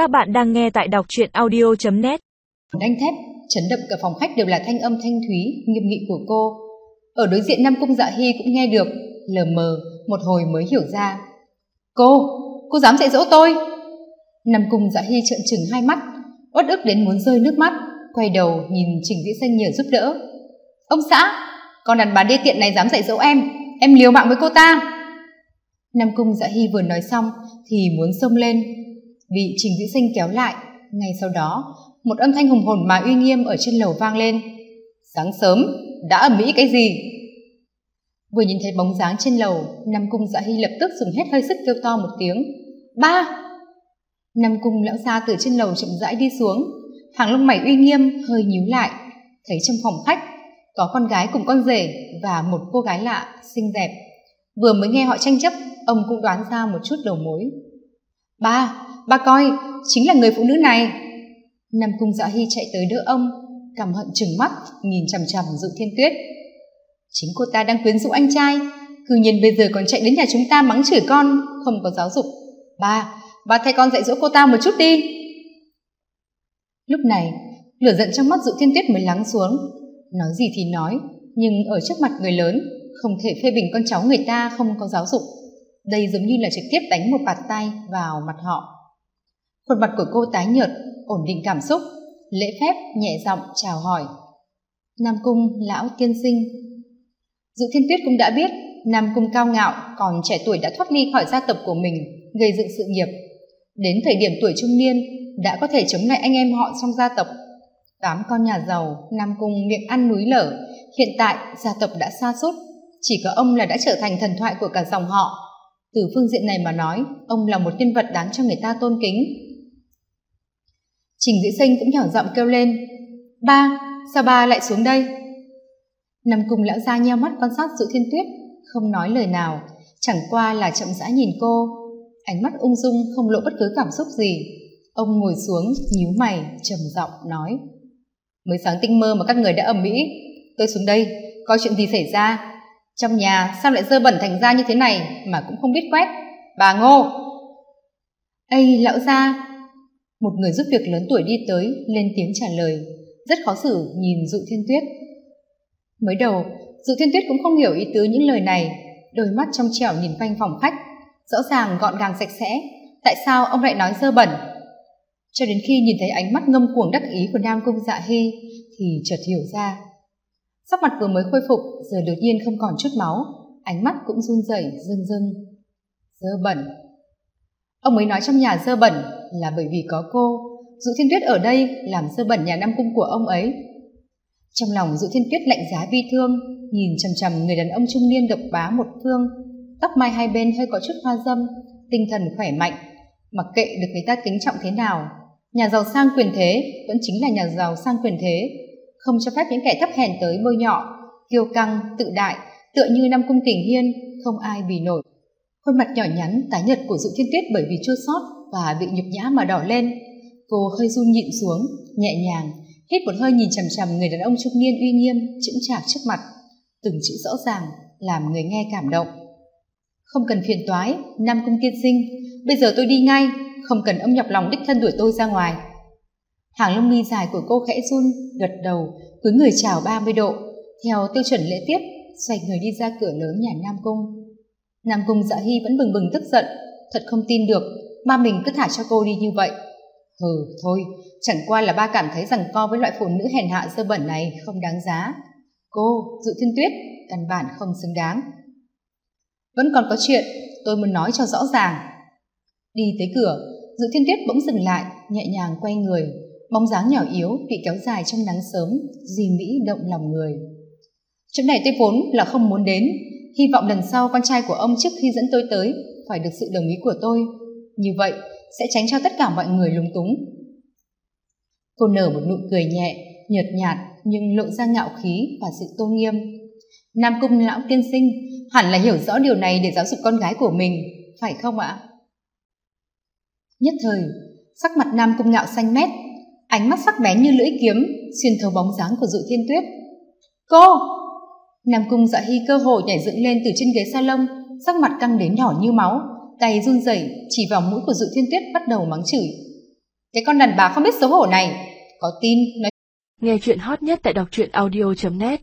Các bạn đang nghe tại đọc truyện audio.net Đanh thép, chấn động cả phòng khách đều là thanh âm thanh thúy, nghiêm nghị của cô. Ở đối diện Nam Cung Dạ Hy cũng nghe được, lờ mờ, một hồi mới hiểu ra. Cô, cô dám dạy dỗ tôi? Nam Cung Dạ Hy trợn trừng hai mắt, uất ức đến muốn rơi nước mắt, quay đầu nhìn Trình Vĩ Xanh nhờ giúp đỡ. Ông xã, con đàn bà đê tiện này dám dạy dỗ em, em liều mạng với cô ta. Nam Cung Dạ Hy vừa nói xong thì muốn xông lên, bị Trình Dĩ Sinh kéo lại. Ngay sau đó, một âm thanh hùng hồn mà uy nghiêm ở trên lầu vang lên. Sáng sớm, đã ở Mỹ cái gì? Vừa nhìn thấy bóng dáng trên lầu, Nam Cung Dạ Hy lập tức dùng hết hơi sức kêu to một tiếng. Ba! Nam Cung lão gia từ trên lầu chậm rãi đi xuống, hàng lông mày uy nghiêm hơi nhíu lại, thấy trong phòng khách có con gái cùng con rể và một cô gái lạ xinh đẹp. Vừa mới nghe họ tranh chấp, ông cũng đoán ra một chút đầu mối. Ba, ba coi, chính là người phụ nữ này. Nam Cung Dạ Hy chạy tới đỡ ông, cảm hận trừng mắt, nhìn chằm chằm Dụ Thiên Tuyết. Chính cô ta đang quyến rũ anh trai, cư nhiên bây giờ còn chạy đến nhà chúng ta mắng chửi con, không có giáo dục. Ba, ba thay con dạy dỗ cô ta một chút đi. Lúc này, lửa giận trong mắt Dụ Thiên Tuyết mới lắng xuống. Nói gì thì nói, nhưng ở trước mặt người lớn, không thể phê bình con cháu người ta không có giáo dục. Đây giống như là trực tiếp đánh một bạt tay vào mặt họ. Khuôn mặt của cô tái nhợt, ổn định cảm xúc, lễ phép nhẹ giọng chào hỏi. Nam Cung lão tiên sinh. Dự Thiên Tuyết cũng đã biết Nam Cung cao ngạo còn trẻ tuổi đã thoát ly khỏi gia tộc của mình, gây dựng sự nghiệp. Đến thời điểm tuổi trung niên đã có thể chống lại anh em họ trong gia tộc. Tám con nhà giàu, Nam Cung miệng ăn núi lở, hiện tại gia tộc đã xa suốt, chỉ có ông là đã trở thành thần thoại của cả dòng họ. Từ phương diện này mà nói, ông là một nhân vật đáng cho người ta tôn kính. Trình Dĩ Sinh cũng nhỏ giọng kêu lên, Ba, sao ba lại xuống đây? Nằm cùng lão gia nheo mắt quan sát Dụ Thiên Tuyết, không nói lời nào, chẳng qua là chậm rãi nhìn cô. Ánh mắt ung dung không lộ bất cứ cảm xúc gì. Ông ngồi xuống, nhíu mày, trầm giọng nói. Mới sáng tinh mơ mà các người đã ầm ĩ, tôi xuống đây, có chuyện gì xảy ra? Trong nhà sao lại dơ bẩn thành ra như thế này mà cũng không biết quét? Bà Ngô! Ây, lão gia! Một người giúp việc lớn tuổi đi tới, lên tiếng trả lời, rất khó xử nhìn Dụ Thiên Tuyết. Mới đầu, Dụ Thiên Tuyết cũng không hiểu ý tứ những lời này, đôi mắt trong trẻo nhìn quanh phòng khách, rõ ràng gọn gàng sạch sẽ, tại sao ông lại nói dơ bẩn? Cho đến khi nhìn thấy ánh mắt ngâm cuồng đắc ý của Nam Cung Dạ Hy thì chợt hiểu ra. Sắc mặt vừa mới khôi phục giờ đột nhiên không còn chút máu, ánh mắt cũng run rẩy rưng rưng. Dơ bẩn. Ông ấy nói trong nhà dơ bẩn là bởi vì có cô, Dụ Thiên Tuyết ở đây làm dơ bẩn nhà Nam Cung của ông ấy. Trong lòng Dụ Thiên Tuyết lạnh giá bi thương, nhìn chằm chằm người đàn ông trung niên độc bá một phương, tóc mai hai bên hơi có chút hoa dâm, tinh thần khỏe mạnh, mặc kệ được người ta kính trọng thế nào. Nhà giàu sang quyền thế vẫn chính là nhà giàu sang quyền thế, không cho phép những kẻ thấp hèn tới bôi nhọ, kiêu căng, tự đại, tựa như Nam Cung Kình Hiên, không ai bì nổi. Khuôn mặt nhỏ nhắn tái nhật của Dụ Thiên Tuyết bởi vì chua sót và bị nhục nhã mà đỏ lên. Cô hơi run nhịn xuống, nhẹ nhàng, hít một hơi nhìn chằm chằm người đàn ông trung niên uy nghiêm, chững chạc trước mặt. Từng chữ rõ ràng, làm người nghe cảm động. Không cần phiền toái, Nam Cung tiên sinh, bây giờ tôi đi ngay, không cần ông nhọc lòng đích thân đuổi tôi ra ngoài. Hàng lông mi dài của cô khẽ run, gật đầu, cúi người chào 30 độ, theo tiêu chuẩn lễ tiết, xoay người đi ra cửa lớn nhà Nam Cung. Nam Cung dạ hy vẫn bừng bừng tức giận, thật không tin được, ba mình cứ thả cho cô đi như vậy. Hừ, thôi, chẳng qua là ba cảm thấy rằng co với loại phụ nữ hèn hạ dơ bẩn này không đáng giá. Cô, Dụ Thiên Tuyết, căn bản không xứng đáng. Vẫn còn có chuyện, tôi muốn nói cho rõ ràng. Đi tới cửa, Dụ Thiên Tuyết bỗng dừng lại, nhẹ nhàng quay người, bóng dáng nhỏ yếu bị kéo dài trong nắng sớm, di mỹ động lòng người. Chỗ này tôi vốn là không muốn đến, hy vọng lần sau con trai của ông trước khi dẫn tôi tới phải được sự đồng ý của tôi. Như vậy sẽ tránh cho tất cả mọi người lúng túng. Cô nở một nụ cười nhẹ, nhợt nhạt nhưng lộ ra ngạo khí và sự tôn nghiêm. Nam Cung lão tiên sinh hẳn là hiểu rõ điều này để giáo dục con gái của mình, phải không ạ? Nhất thời, sắc mặt Nam Cung ngạo xanh mét, ánh mắt sắc bén như lưỡi kiếm xuyên thấu bóng dáng của Dụ Thiên Tuyết. Cô! Nam Cung dạ hy cơ hồ nhảy dựng lên từ trên ghế salon, sắc mặt căng đến đỏ như máu, tay run rẩy, chỉ vào mũi của dự Thiên Tuyết bắt đầu mắng chửi. cái con đàn bà không biết xấu hổ này, có tin nói nghe chuyện hot nhất tại đọc truyện audio net